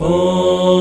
Oh.